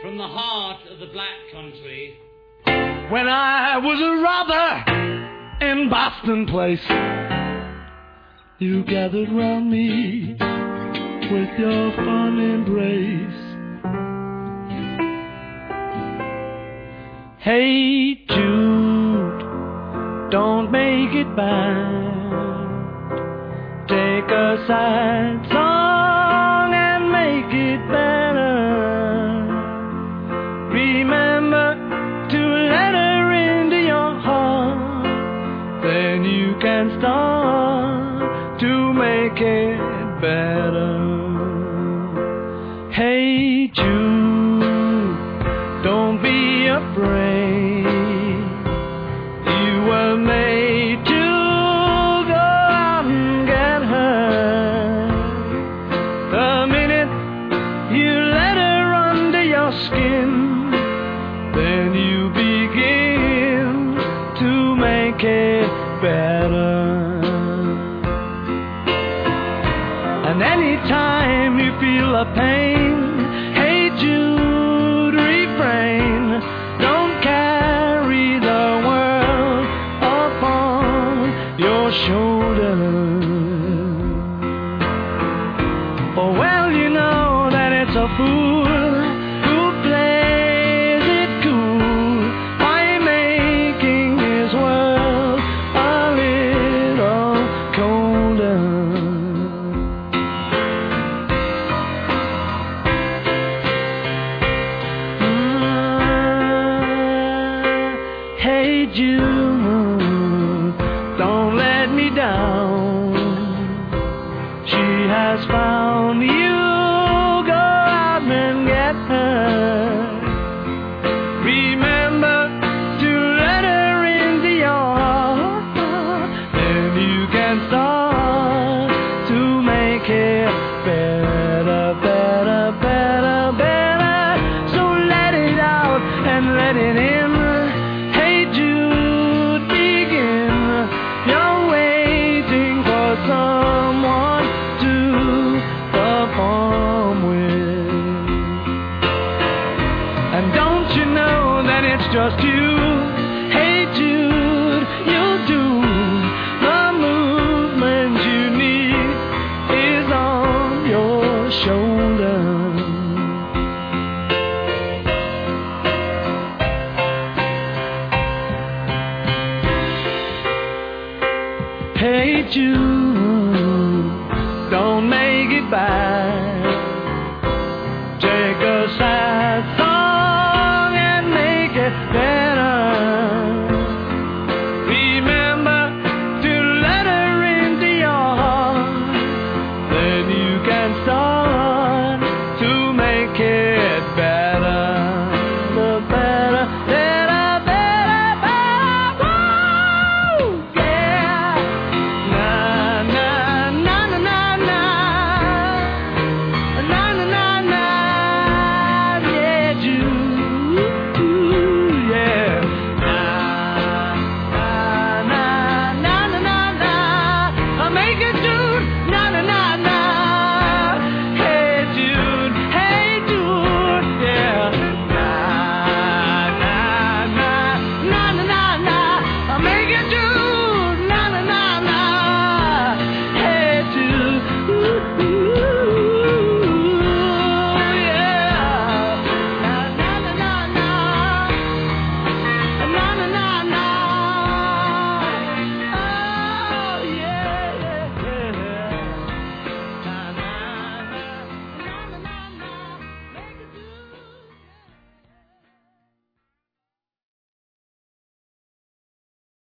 from the heart of the black country. When I was a robber in Boston Place, you gathered round me with your fond embrace. Hey Jude, don't make it bad. Take a sad Remember to let her into your heart. Then you can start to make it better. Hey Jude, don't be afraid. Feel a pain, hey Jude, refrain. Don't carry the world upon your shoulders. Oh, well, you know that it's a fool Hey Hey Jude, don't make it bad.